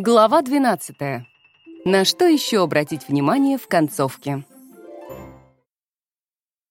Глава 12. На что еще обратить внимание в концовке?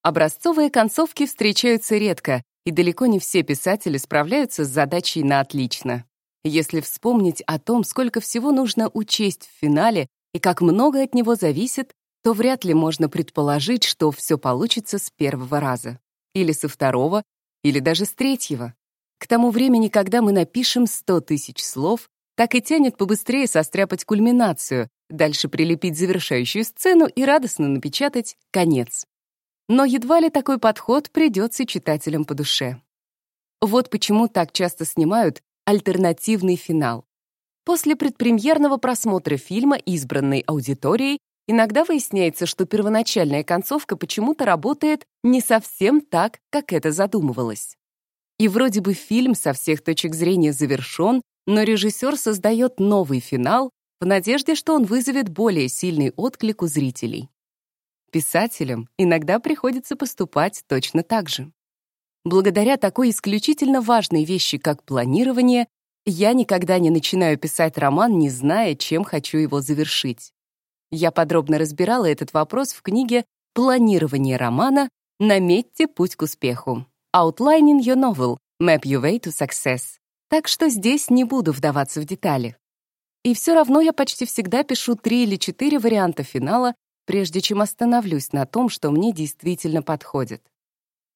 Образцовые концовки встречаются редко, и далеко не все писатели справляются с задачей на отлично. Если вспомнить о том, сколько всего нужно учесть в финале и как много от него зависит, то вряд ли можно предположить, что все получится с первого раза. Или со второго, или даже с третьего. К тому времени, когда мы напишем 100 тысяч слов, так и тянет побыстрее состряпать кульминацию, дальше прилепить завершающую сцену и радостно напечатать «конец». Но едва ли такой подход придется читателям по душе. Вот почему так часто снимают альтернативный финал. После предпремьерного просмотра фильма избранной аудиторией иногда выясняется, что первоначальная концовка почему-то работает не совсем так, как это задумывалось. И вроде бы фильм со всех точек зрения завершен, но режиссер создает новый финал в надежде, что он вызовет более сильный отклик у зрителей. Писателям иногда приходится поступать точно так же. Благодаря такой исключительно важной вещи, как планирование, я никогда не начинаю писать роман, не зная, чем хочу его завершить. Я подробно разбирала этот вопрос в книге «Планирование романа. Наметьте путь к успеху» Outlining Your Novel — Map Your Way to Success так что здесь не буду вдаваться в детали. И все равно я почти всегда пишу три или четыре варианта финала, прежде чем остановлюсь на том, что мне действительно подходит.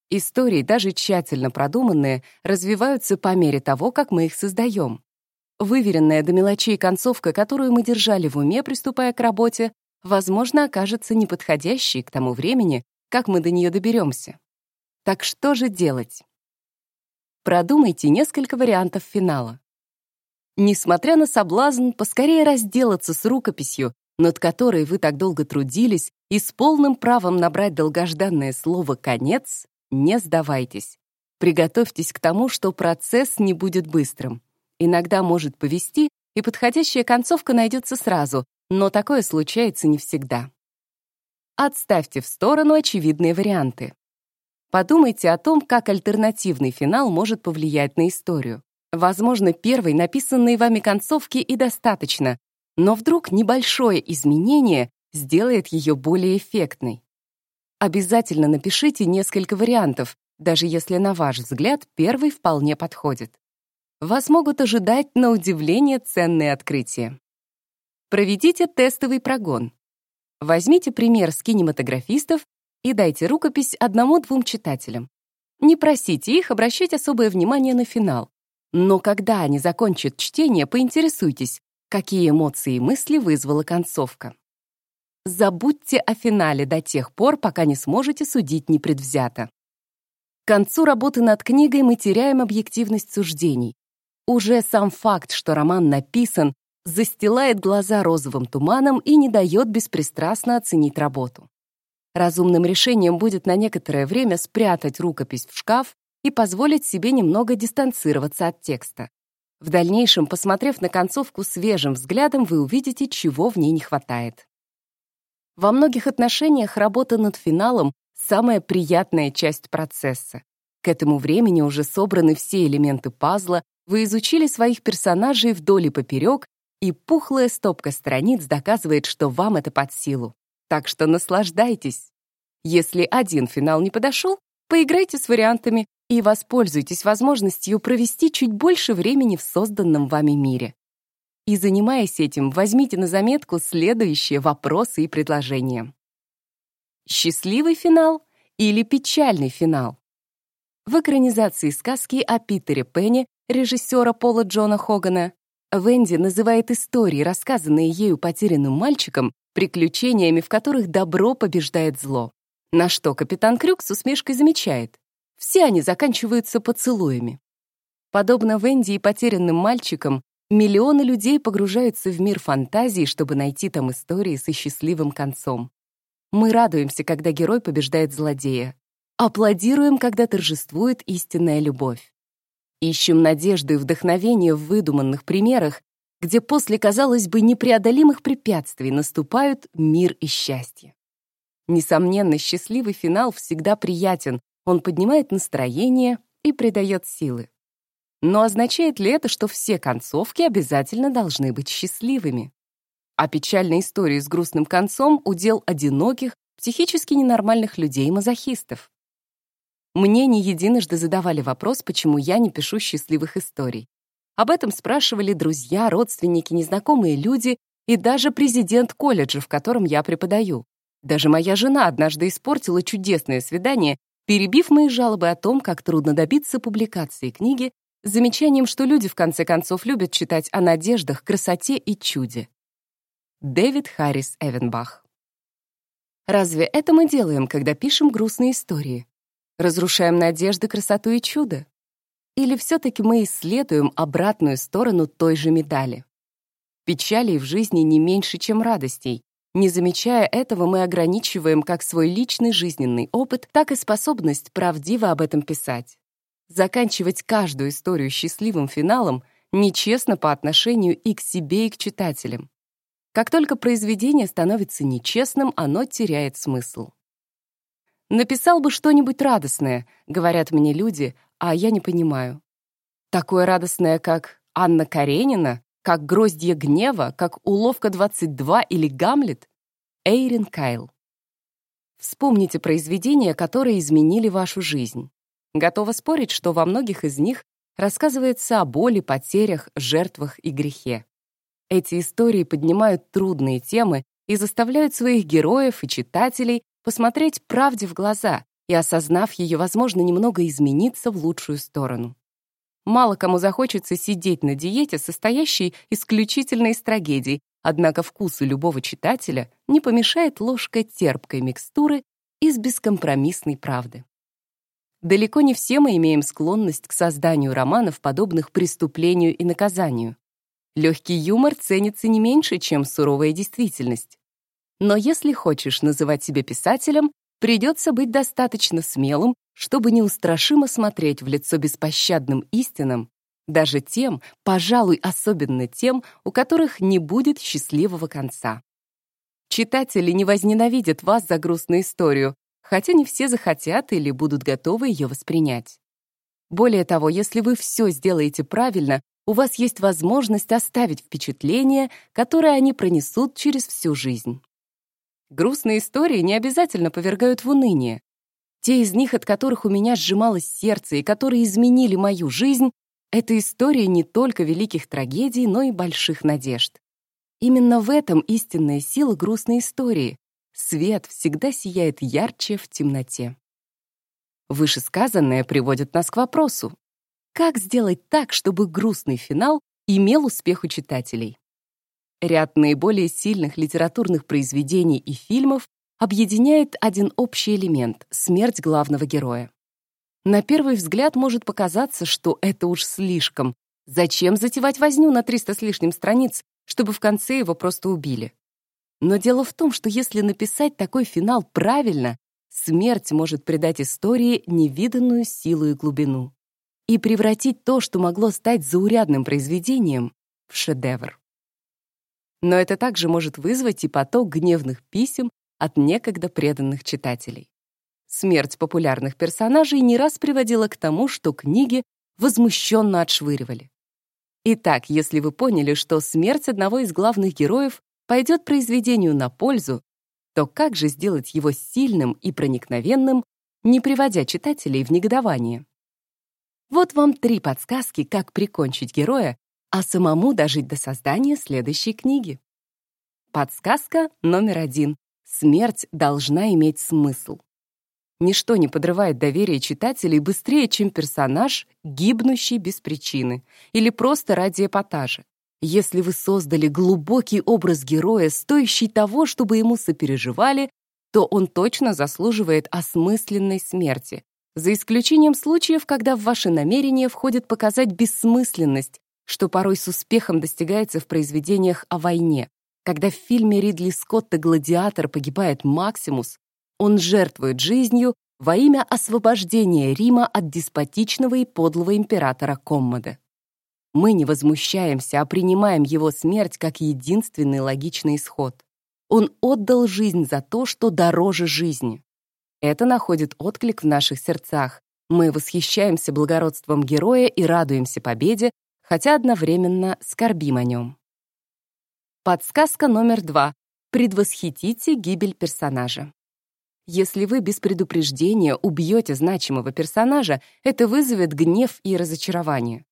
Истории, даже тщательно продуманные, развиваются по мере того, как мы их создаем. Выверенная до мелочей концовка, которую мы держали в уме, приступая к работе, возможно, окажется неподходящей к тому времени, как мы до нее доберемся. Так что же делать? Продумайте несколько вариантов финала. Несмотря на соблазн поскорее разделаться с рукописью, над которой вы так долго трудились, и с полным правом набрать долгожданное слово «конец», не сдавайтесь. Приготовьтесь к тому, что процесс не будет быстрым. Иногда может повести, и подходящая концовка найдется сразу, но такое случается не всегда. Отставьте в сторону очевидные варианты. Подумайте о том, как альтернативный финал может повлиять на историю. Возможно, первой написанной вами концовки и достаточно, но вдруг небольшое изменение сделает ее более эффектной. Обязательно напишите несколько вариантов, даже если, на ваш взгляд, первый вполне подходит. Вас могут ожидать, на удивление, ценные открытия. Проведите тестовый прогон. Возьмите пример с кинематографистов и дайте рукопись одному-двум читателям. Не просите их обращать особое внимание на финал. Но когда они закончат чтение, поинтересуйтесь, какие эмоции и мысли вызвала концовка. Забудьте о финале до тех пор, пока не сможете судить непредвзято. К концу работы над книгой мы теряем объективность суждений. Уже сам факт, что роман написан, застилает глаза розовым туманом и не дает беспристрастно оценить работу. Разумным решением будет на некоторое время спрятать рукопись в шкаф и позволить себе немного дистанцироваться от текста. В дальнейшем, посмотрев на концовку свежим взглядом, вы увидите, чего в ней не хватает. Во многих отношениях работа над финалом — самая приятная часть процесса. К этому времени уже собраны все элементы пазла, вы изучили своих персонажей вдоль и поперек, и пухлая стопка страниц доказывает, что вам это под силу. Так что наслаждайтесь. Если один финал не подошел, поиграйте с вариантами и воспользуйтесь возможностью провести чуть больше времени в созданном вами мире. И занимаясь этим, возьмите на заметку следующие вопросы и предложения. Счастливый финал или печальный финал? В экранизации сказки о Питере Пенне режиссера Пола Джона Хогана Венди называет истории, рассказанные ею потерянным мальчиком, приключениями, в которых добро побеждает зло. На что капитан Крюк с усмешкой замечает. Все они заканчиваются поцелуями. Подобно Венди и потерянным мальчикам, миллионы людей погружаются в мир фантазии, чтобы найти там истории со счастливым концом. Мы радуемся, когда герой побеждает злодея. Аплодируем, когда торжествует истинная любовь. Ищем надежду и вдохновение в выдуманных примерах, где после, казалось бы, непреодолимых препятствий наступают мир и счастье. Несомненно, счастливый финал всегда приятен, он поднимает настроение и придает силы. Но означает ли это, что все концовки обязательно должны быть счастливыми? А печальные истории с грустным концом — удел одиноких, психически ненормальных людей-мазохистов. Мне не единожды задавали вопрос, почему я не пишу счастливых историй. Об этом спрашивали друзья, родственники, незнакомые люди и даже президент колледжа, в котором я преподаю. Даже моя жена однажды испортила чудесное свидание, перебив мои жалобы о том, как трудно добиться публикации книги, замечанием, что люди в конце концов любят читать о надеждах, красоте и чуде. Дэвид Харрис Эвенбах Разве это мы делаем, когда пишем грустные истории? Разрушаем надежды, красоту и чудо? Или все-таки мы исследуем обратную сторону той же медали? Печалей в жизни не меньше, чем радостей. Не замечая этого, мы ограничиваем как свой личный жизненный опыт, так и способность правдиво об этом писать. Заканчивать каждую историю счастливым финалом нечестно по отношению и к себе, и к читателям. Как только произведение становится нечестным, оно теряет смысл. «Написал бы что-нибудь радостное», — говорят мне люди, а я не понимаю. Такое радостное, как Анна Каренина, как «Гроздья гнева», как «Уловка 22» или «Гамлет»? Эйрин Кайл. Вспомните произведения, которые изменили вашу жизнь. Готова спорить, что во многих из них рассказывается о боли, потерях, жертвах и грехе. Эти истории поднимают трудные темы и заставляют своих героев и читателей посмотреть правде в глаза и, осознав ее, возможно, немного измениться в лучшую сторону. Мало кому захочется сидеть на диете, состоящей исключительно из трагедий, однако вкусу любого читателя не помешает ложка терпкой микстуры из бескомпромиссной правды. Далеко не все мы имеем склонность к созданию романов, подобных преступлению и наказанию. Легкий юмор ценится не меньше, чем суровая действительность. Но если хочешь называть себя писателем, придется быть достаточно смелым, чтобы неустрашимо смотреть в лицо беспощадным истинам, даже тем, пожалуй, особенно тем, у которых не будет счастливого конца. Читатели не возненавидят вас за грустную историю, хотя не все захотят или будут готовы ее воспринять. Более того, если вы все сделаете правильно, у вас есть возможность оставить впечатление, которое они пронесут через всю жизнь. Грустные истории не обязательно повергают в уныние. Те из них, от которых у меня сжималось сердце и которые изменили мою жизнь, это история не только великих трагедий, но и больших надежд. Именно в этом истинная сила грустной истории. Свет всегда сияет ярче в темноте. Вышесказанное приводит нас к вопросу, как сделать так, чтобы грустный финал имел успех у читателей? Ряд наиболее сильных литературных произведений и фильмов объединяет один общий элемент — смерть главного героя. На первый взгляд может показаться, что это уж слишком. Зачем затевать возню на 300 с лишним страниц, чтобы в конце его просто убили? Но дело в том, что если написать такой финал правильно, смерть может придать истории невиданную силу и глубину и превратить то, что могло стать заурядным произведением, в шедевр. Но это также может вызвать и поток гневных писем от некогда преданных читателей. Смерть популярных персонажей не раз приводила к тому, что книги возмущенно отшвыривали. Итак, если вы поняли, что смерть одного из главных героев пойдет произведению на пользу, то как же сделать его сильным и проникновенным, не приводя читателей в негодование? Вот вам три подсказки, как прикончить героя, а самому дожить до создания следующей книги. Подсказка номер один. Смерть должна иметь смысл. Ничто не подрывает доверие читателей быстрее, чем персонаж, гибнущий без причины или просто ради эпатажа. Если вы создали глубокий образ героя, стоящий того, чтобы ему сопереживали, то он точно заслуживает осмысленной смерти, за исключением случаев, когда в ваши намерения входит показать бессмысленность, что порой с успехом достигается в произведениях о войне. Когда в фильме Ридли Скотта «Гладиатор» погибает Максимус, он жертвует жизнью во имя освобождения Рима от деспотичного и подлого императора Коммода. Мы не возмущаемся, а принимаем его смерть как единственный логичный исход. Он отдал жизнь за то, что дороже жизни. Это находит отклик в наших сердцах, Мы восхищаемся благородством героя и радуемся победе, хотя одновременно скорбим о нем. Подсказка номер два. Предвосхитите гибель персонажа. Если вы без предупреждения убьете значимого персонажа, это вызовет гнев и разочарование.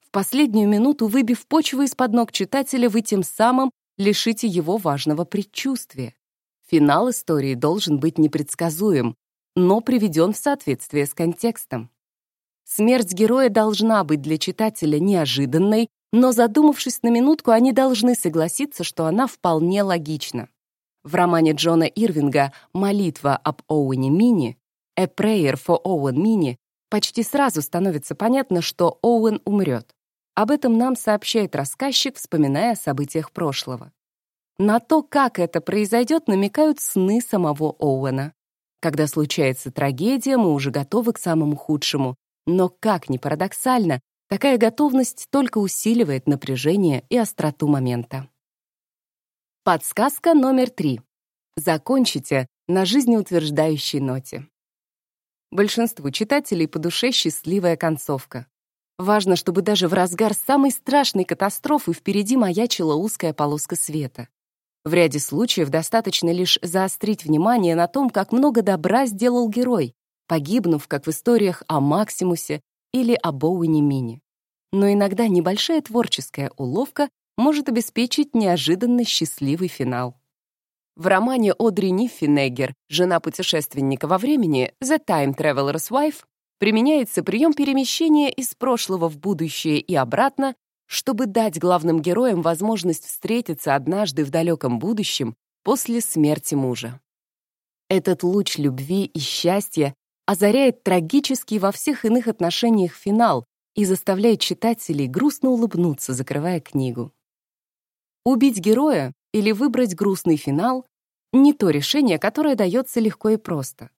В последнюю минуту, выбив почву из-под ног читателя, вы тем самым лишите его важного предчувствия. Финал истории должен быть непредсказуем, но приведен в соответствие с контекстом. Смерть героя должна быть для читателя неожиданной, но задумавшись на минутку, они должны согласиться, что она вполне логична. В романе Джона Ирвинга «Молитва об Оуэне Мини» «A Prayer for Owen Мини» почти сразу становится понятно, что Оуэн умрет. Об этом нам сообщает рассказчик, вспоминая о событиях прошлого. На то, как это произойдет, намекают сны самого Оуэна. Когда случается трагедия, мы уже готовы к самому худшему. Но, как ни парадоксально, такая готовность только усиливает напряжение и остроту момента. Подсказка номер три. Закончите на жизнеутверждающей ноте. Большинству читателей по душе счастливая концовка. Важно, чтобы даже в разгар самой страшной катастрофы впереди маячила узкая полоска света. В ряде случаев достаточно лишь заострить внимание на том, как много добра сделал герой, погибнув, как в историях о Максимусе или о Боуэне Мини. Но иногда небольшая творческая уловка может обеспечить неожиданно счастливый финал. В романе Одри Ниффинеггер «Жена путешественника во времени» «The Time Traveler's Wife» применяется прием перемещения из прошлого в будущее и обратно, чтобы дать главным героям возможность встретиться однажды в далеком будущем после смерти мужа. Этот луч любви и счастья озаряет трагический во всех иных отношениях финал и заставляет читателей грустно улыбнуться, закрывая книгу. Убить героя или выбрать грустный финал — не то решение, которое дается легко и просто.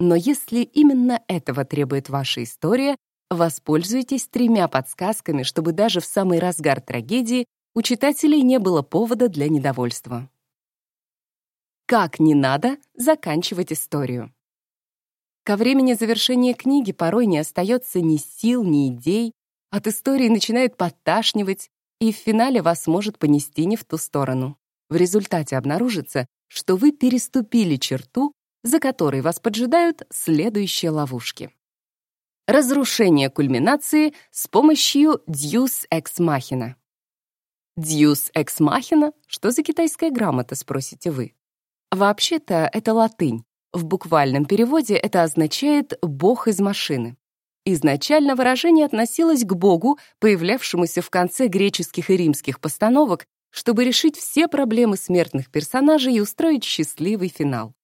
Но если именно этого требует ваша история, воспользуйтесь тремя подсказками, чтобы даже в самый разгар трагедии у читателей не было повода для недовольства. Как не надо заканчивать историю? Ко времени завершения книги порой не остается ни сил, ни идей, от истории начинает подташнивать, и в финале вас может понести не в ту сторону. В результате обнаружится, что вы переступили черту, за которой вас поджидают следующие ловушки. Разрушение кульминации с помощью Deus Ex Machina. Deus Ex Machina? Что за китайская грамота, спросите вы? Вообще-то это латынь. В буквальном переводе это означает «бог из машины». Изначально выражение относилось к богу, появлявшемуся в конце греческих и римских постановок, чтобы решить все проблемы смертных персонажей и устроить счастливый финал.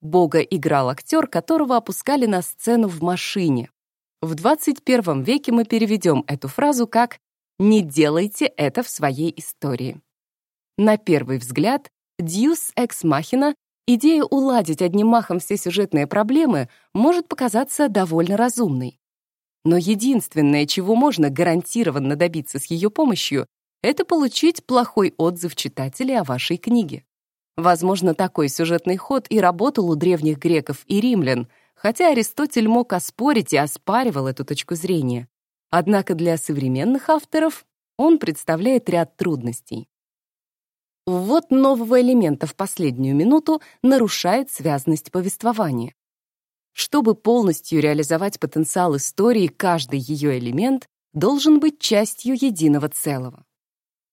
Бога играл актер, которого опускали на сцену в машине. В 21 веке мы переведем эту фразу как «не делайте это в своей истории». На первый взгляд, Deus Ex Machina идея уладить одним махом все сюжетные проблемы может показаться довольно разумной. Но единственное, чего можно гарантированно добиться с ее помощью, это получить плохой отзыв читателей о вашей книге. Возможно, такой сюжетный ход и работал у древних греков и римлян, хотя Аристотель мог оспорить и оспаривал эту точку зрения. Однако для современных авторов он представляет ряд трудностей. Вот нового элемента в последнюю минуту нарушает связность повествования. Чтобы полностью реализовать потенциал истории, каждый ее элемент должен быть частью единого целого.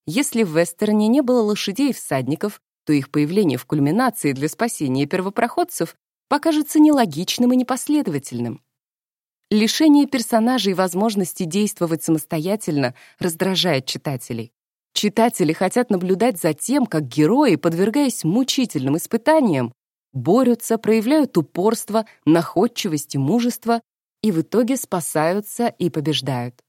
Если в вестерне не было лошадей и всадников, то их появление в кульминации для спасения первопроходцев покажется нелогичным и непоследовательным. Лишение персонажей возможности действовать самостоятельно раздражает читателей. Читатели хотят наблюдать за тем, как герои, подвергаясь мучительным испытаниям, борются, проявляют упорство, находчивость и мужество и в итоге спасаются и побеждают.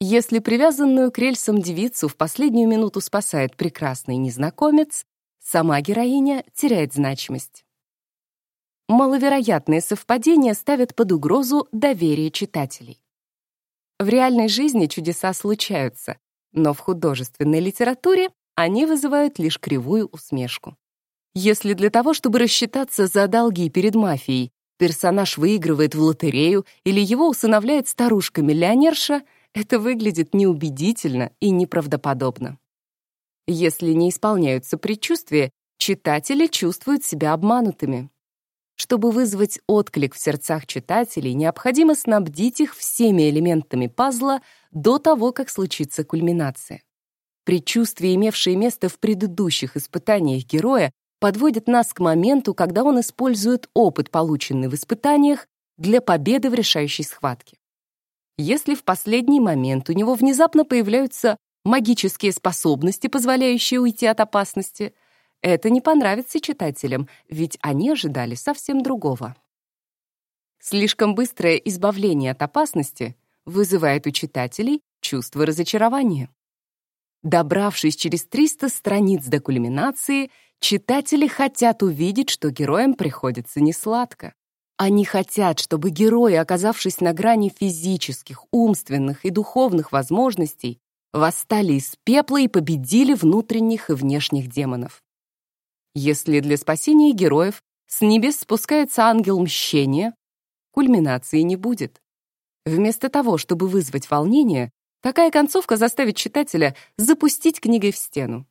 Если привязанную к рельсам девицу в последнюю минуту спасает прекрасный незнакомец, сама героиня теряет значимость. Маловероятные совпадения ставят под угрозу доверие читателей. В реальной жизни чудеса случаются, но в художественной литературе они вызывают лишь кривую усмешку. Если для того, чтобы рассчитаться за долги перед мафией, персонаж выигрывает в лотерею или его усыновляет старушка-миллионерша, это выглядит неубедительно и неправдоподобно. Если не исполняются предчувствия, читатели чувствуют себя обманутыми. Чтобы вызвать отклик в сердцах читателей, необходимо снабдить их всеми элементами пазла до того, как случится кульминация. Предчувствия, имевшие место в предыдущих испытаниях героя, подводят нас к моменту, когда он использует опыт, полученный в испытаниях, для победы в решающей схватке. Если в последний момент у него внезапно появляются магические способности, позволяющие уйти от опасности, это не понравится читателям, ведь они ожидали совсем другого. Слишком быстрое избавление от опасности вызывает у читателей чувство разочарования. Добравшись через 300 страниц до кульминации, читатели хотят увидеть, что героям приходится несладко. Они хотят, чтобы герои, оказавшись на грани физических, умственных и духовных возможностей, восстали из пепла и победили внутренних и внешних демонов. Если для спасения героев с небес спускается ангел мщения, кульминации не будет. Вместо того, чтобы вызвать волнение, такая концовка заставит читателя запустить книгой в стену.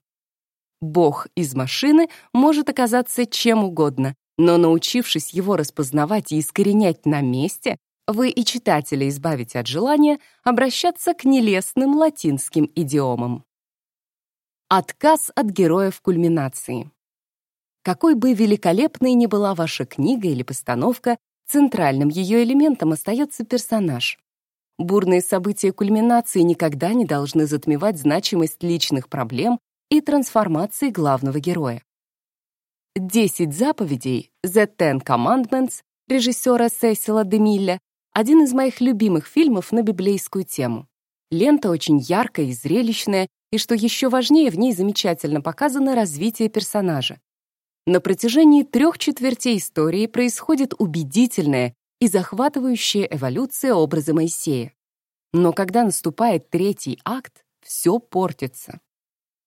Бог из машины может оказаться чем угодно, но научившись его распознавать и искоренять на месте, вы и читателя избавите от желания обращаться к нелестным латинским идиомам. Отказ от героев кульминации. Какой бы великолепной ни была ваша книга или постановка, центральным ее элементом остается персонаж. Бурные события кульминации никогда не должны затмевать значимость личных проблем и трансформации главного героя. «Десять заповедей» «The Ten Commandments» режиссера Сесила Демилля один из моих любимых фильмов на библейскую тему. Лента очень яркая и зрелищная, и, что еще важнее, в ней замечательно показано развитие персонажа. На протяжении трех четвертей истории происходит убедительная и захватывающая эволюция образа Моисея. Но когда наступает третий акт, все портится.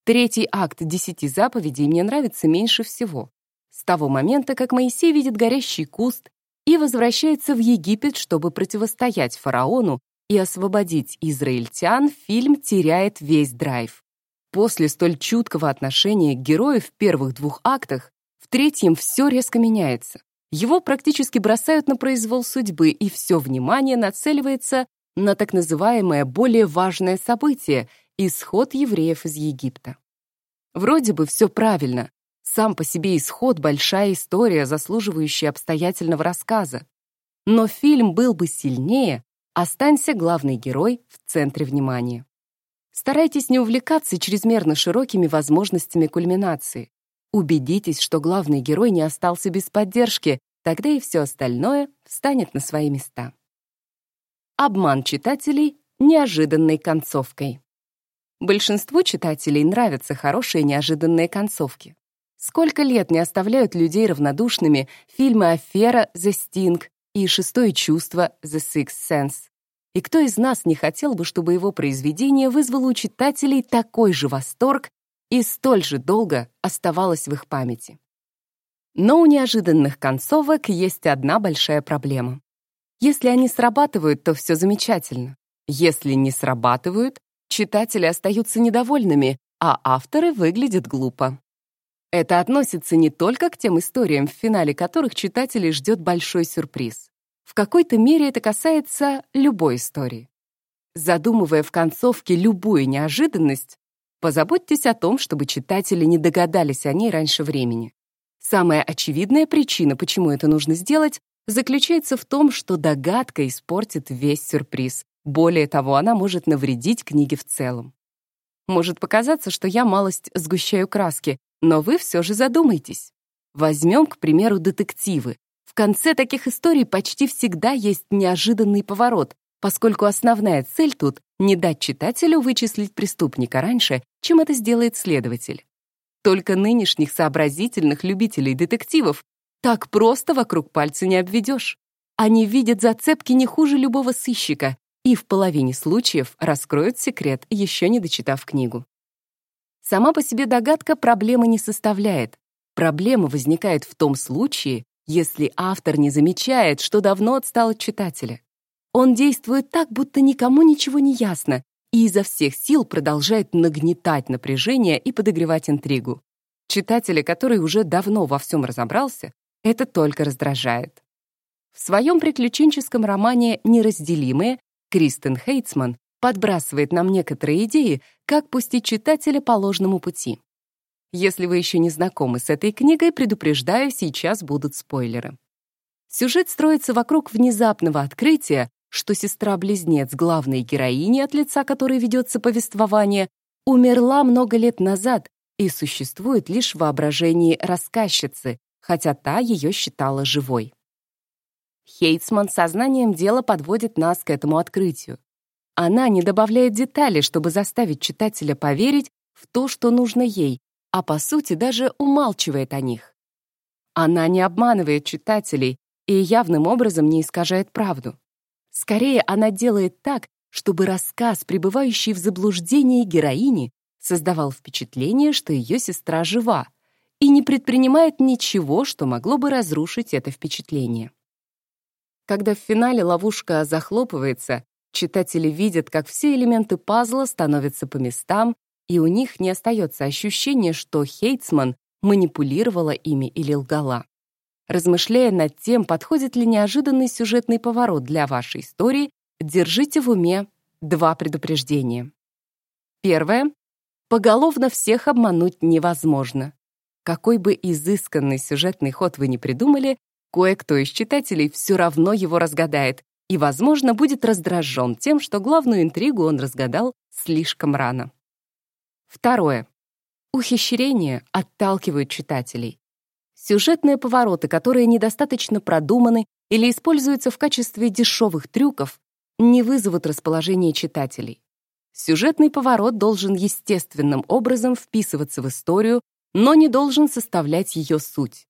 Третий акт десяти заповедей мне нравится меньше всего. С того момента, как Моисей видит горящий куст и возвращается в Египет, чтобы противостоять фараону и освободить израильтян, фильм теряет весь драйв. После столь чуткого отношения к герою в первых двух актах третьем все резко меняется. Его практически бросают на произвол судьбы, и все внимание нацеливается на так называемое более важное событие — исход евреев из Египта. Вроде бы все правильно. Сам по себе исход — большая история, заслуживающая обстоятельного рассказа. Но фильм был бы сильнее, останься главный герой в центре внимания. Старайтесь не увлекаться чрезмерно широкими возможностями кульминации. Убедитесь, что главный герой не остался без поддержки, тогда и все остальное встанет на свои места. Обман читателей неожиданной концовкой. Большинству читателей нравятся хорошие неожиданные концовки. Сколько лет не оставляют людей равнодушными фильмы «Афера», «The Sting» и «Шестое чувство», «The Sixth Sense». И кто из нас не хотел бы, чтобы его произведение вызвало у читателей такой же восторг, и столь же долго оставалась в их памяти. Но у неожиданных концовок есть одна большая проблема. Если они срабатывают, то все замечательно. Если не срабатывают, читатели остаются недовольными, а авторы выглядят глупо. Это относится не только к тем историям, в финале которых читателей ждет большой сюрприз. В какой-то мере это касается любой истории. Задумывая в концовке любую неожиданность, Позаботьтесь о том, чтобы читатели не догадались о ней раньше времени. Самая очевидная причина, почему это нужно сделать, заключается в том, что догадка испортит весь сюрприз. Более того, она может навредить книге в целом. Может показаться, что я малость сгущаю краски, но вы все же задумайтесь. Возьмем, к примеру, детективы. В конце таких историй почти всегда есть неожиданный поворот, поскольку основная цель тут — не дать читателю вычислить преступника раньше, чем это сделает следователь. Только нынешних сообразительных любителей детективов так просто вокруг пальца не обведешь. Они видят зацепки не хуже любого сыщика и в половине случаев раскроют секрет, еще не дочитав книгу. Сама по себе догадка проблемы не составляет. Проблема возникает в том случае, если автор не замечает, что давно отстал от читателя. Он действует так, будто никому ничего не ясно, и изо всех сил продолжает нагнетать напряжение и подогревать интригу. Читателя, который уже давно во всем разобрался, это только раздражает. В своем приключенческом романе «Неразделимые» Кристен Хейтсман подбрасывает нам некоторые идеи, как пустить читателя по ложному пути. Если вы еще не знакомы с этой книгой, предупреждаю, сейчас будут спойлеры. Сюжет строится вокруг внезапного открытия, что сестра-близнец главной героини, от лица которой ведется повествование, умерла много лет назад и существует лишь в воображении рассказчицы, хотя та ее считала живой. Хейтсман сознанием дела подводит нас к этому открытию. Она не добавляет деталей, чтобы заставить читателя поверить в то, что нужно ей, а по сути даже умалчивает о них. Она не обманывает читателей и явным образом не искажает правду. Скорее, она делает так, чтобы рассказ, пребывающий в заблуждении героини, создавал впечатление, что ее сестра жива, и не предпринимает ничего, что могло бы разрушить это впечатление. Когда в финале ловушка захлопывается, читатели видят, как все элементы пазла становятся по местам, и у них не остается ощущения, что Хейтсман манипулировала ими или лгала. Размышляя над тем, подходит ли неожиданный сюжетный поворот для вашей истории, держите в уме два предупреждения. Первое. Поголовно всех обмануть невозможно. Какой бы изысканный сюжетный ход вы ни придумали, кое-кто из читателей все равно его разгадает и, возможно, будет раздражен тем, что главную интригу он разгадал слишком рано. Второе. Ухищрения отталкивают читателей. Сюжетные повороты, которые недостаточно продуманы или используются в качестве дешевых трюков, не вызовут расположения читателей. Сюжетный поворот должен естественным образом вписываться в историю, но не должен составлять ее суть.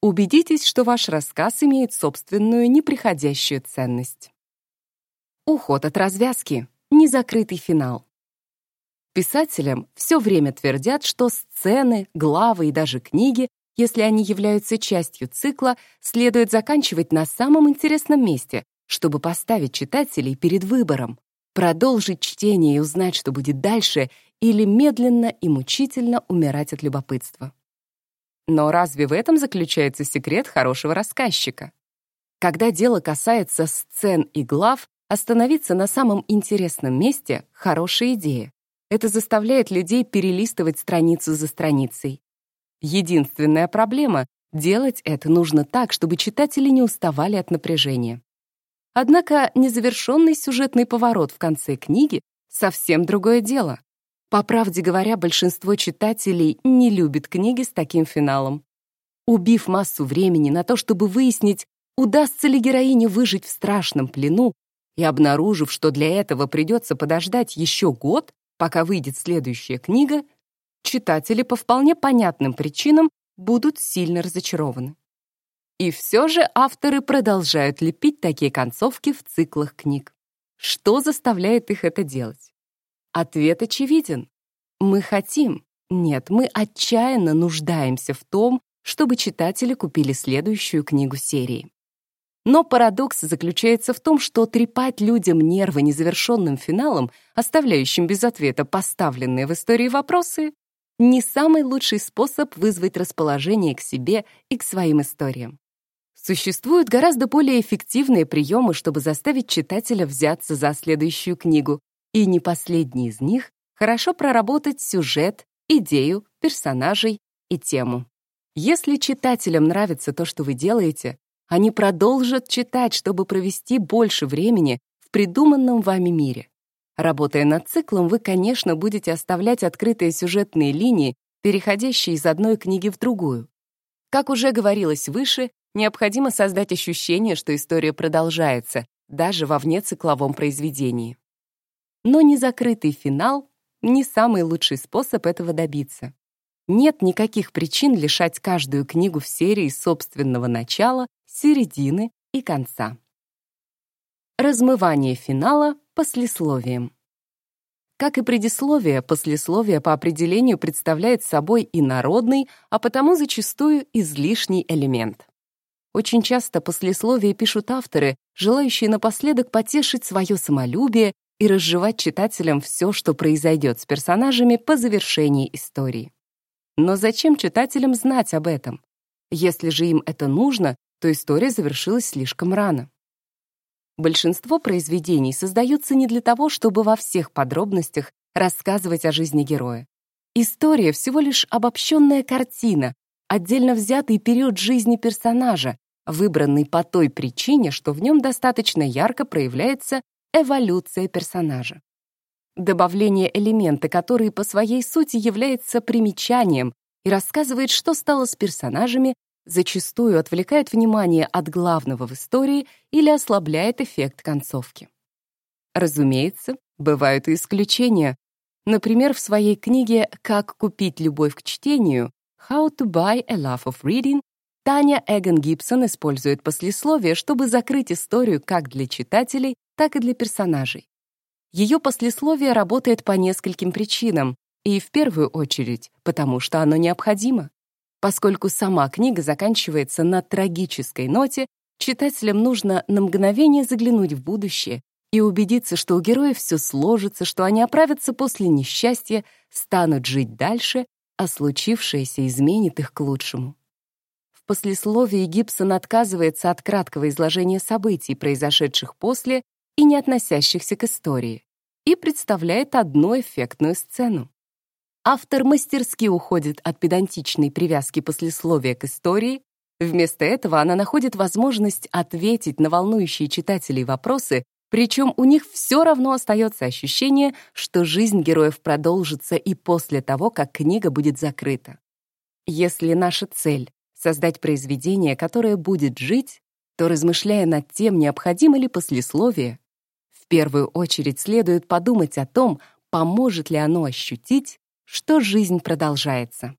Убедитесь, что ваш рассказ имеет собственную неприходящую ценность. Уход от развязки. Незакрытый финал. Писателям все время твердят, что сцены, главы и даже книги, если они являются частью цикла, следует заканчивать на самом интересном месте, чтобы поставить читателей перед выбором продолжить чтение и узнать, что будет дальше, или медленно и мучительно умирать от любопытства. Но разве в этом заключается секрет хорошего рассказчика? Когда дело касается сцен и глав, остановиться на самом интересном месте — хорошая идея. Это заставляет людей перелистывать страницу за страницей. Единственная проблема — делать это нужно так, чтобы читатели не уставали от напряжения. Однако незавершенный сюжетный поворот в конце книги — совсем другое дело. По правде говоря, большинство читателей не любит книги с таким финалом. Убив массу времени на то, чтобы выяснить, удастся ли героине выжить в страшном плену, и обнаружив, что для этого придется подождать еще год, пока выйдет следующая книга, читатели по вполне понятным причинам будут сильно разочарованы. И все же авторы продолжают лепить такие концовки в циклах книг. Что заставляет их это делать? Ответ очевиден. Мы хотим, нет, мы отчаянно нуждаемся в том, чтобы читатели купили следующую книгу серии. Но парадокс заключается в том, что трепать людям нервы незавершенным финалом, оставляющим без ответа поставленные в истории вопросы, не самый лучший способ вызвать расположение к себе и к своим историям. Существуют гораздо более эффективные приемы, чтобы заставить читателя взяться за следующую книгу, и не последний из них — хорошо проработать сюжет, идею, персонажей и тему. Если читателям нравится то, что вы делаете, они продолжат читать, чтобы провести больше времени в придуманном вами мире. Работая над циклом, вы, конечно, будете оставлять открытые сюжетные линии, переходящие из одной книги в другую. Как уже говорилось выше, необходимо создать ощущение, что история продолжается, даже во внецикловом произведении. Но незакрытый финал — не самый лучший способ этого добиться. Нет никаких причин лишать каждую книгу в серии собственного начала середины и конца. Размывание финала послесловием. Как и предисловие, послесловие по определению представляет собой инородный, а потому зачастую излишний элемент. Очень часто послесловие пишут авторы, желающие напоследок потешить свое самолюбие и разжевать читателям все, что произойдет с персонажами по завершении истории. Но зачем читателям знать об этом? Если же им это нужно, то история завершилась слишком рано. Большинство произведений создаются не для того, чтобы во всех подробностях рассказывать о жизни героя. История всего лишь обобщенная картина, отдельно взятый период жизни персонажа, выбранный по той причине, что в нем достаточно ярко проявляется эволюция персонажа. Добавление элемента, который по своей сути является примечанием и рассказывает, что стало с персонажами, зачастую отвлекает внимание от главного в истории или ослабляет эффект концовки. Разумеется, бывают и исключения. Например, в своей книге «Как купить любовь к чтению» How to Buy a Love of Reading Таня Эгон Гибсон использует послесловие, чтобы закрыть историю как для читателей, так и для персонажей. Ее послесловие работает по нескольким причинам, и в первую очередь потому, что оно необходимо. Поскольку сама книга заканчивается на трагической ноте, читателям нужно на мгновение заглянуть в будущее и убедиться, что у героев все сложится, что они оправятся после несчастья, станут жить дальше а случившееся изменит их к лучшему. В послесловии Гибсон отказывается от краткого изложения событий, произошедших после и не относящихся к истории, и представляет одну эффектную сцену. Автор мастерски уходит от педантичной привязки послесловия к истории, вместо этого она находит возможность ответить на волнующие читателей вопросы причем у них все равно остается ощущение, что жизнь героев продолжится и после того, как книга будет закрыта. Если наша цель — создать произведение, которое будет жить, то, размышляя над тем, необходимо ли послесловие, в первую очередь следует подумать о том, поможет ли оно ощутить, что жизнь продолжается.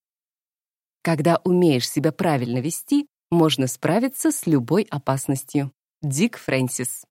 Когда умеешь себя правильно вести, можно справиться с любой опасностью. Дик Фрэнсис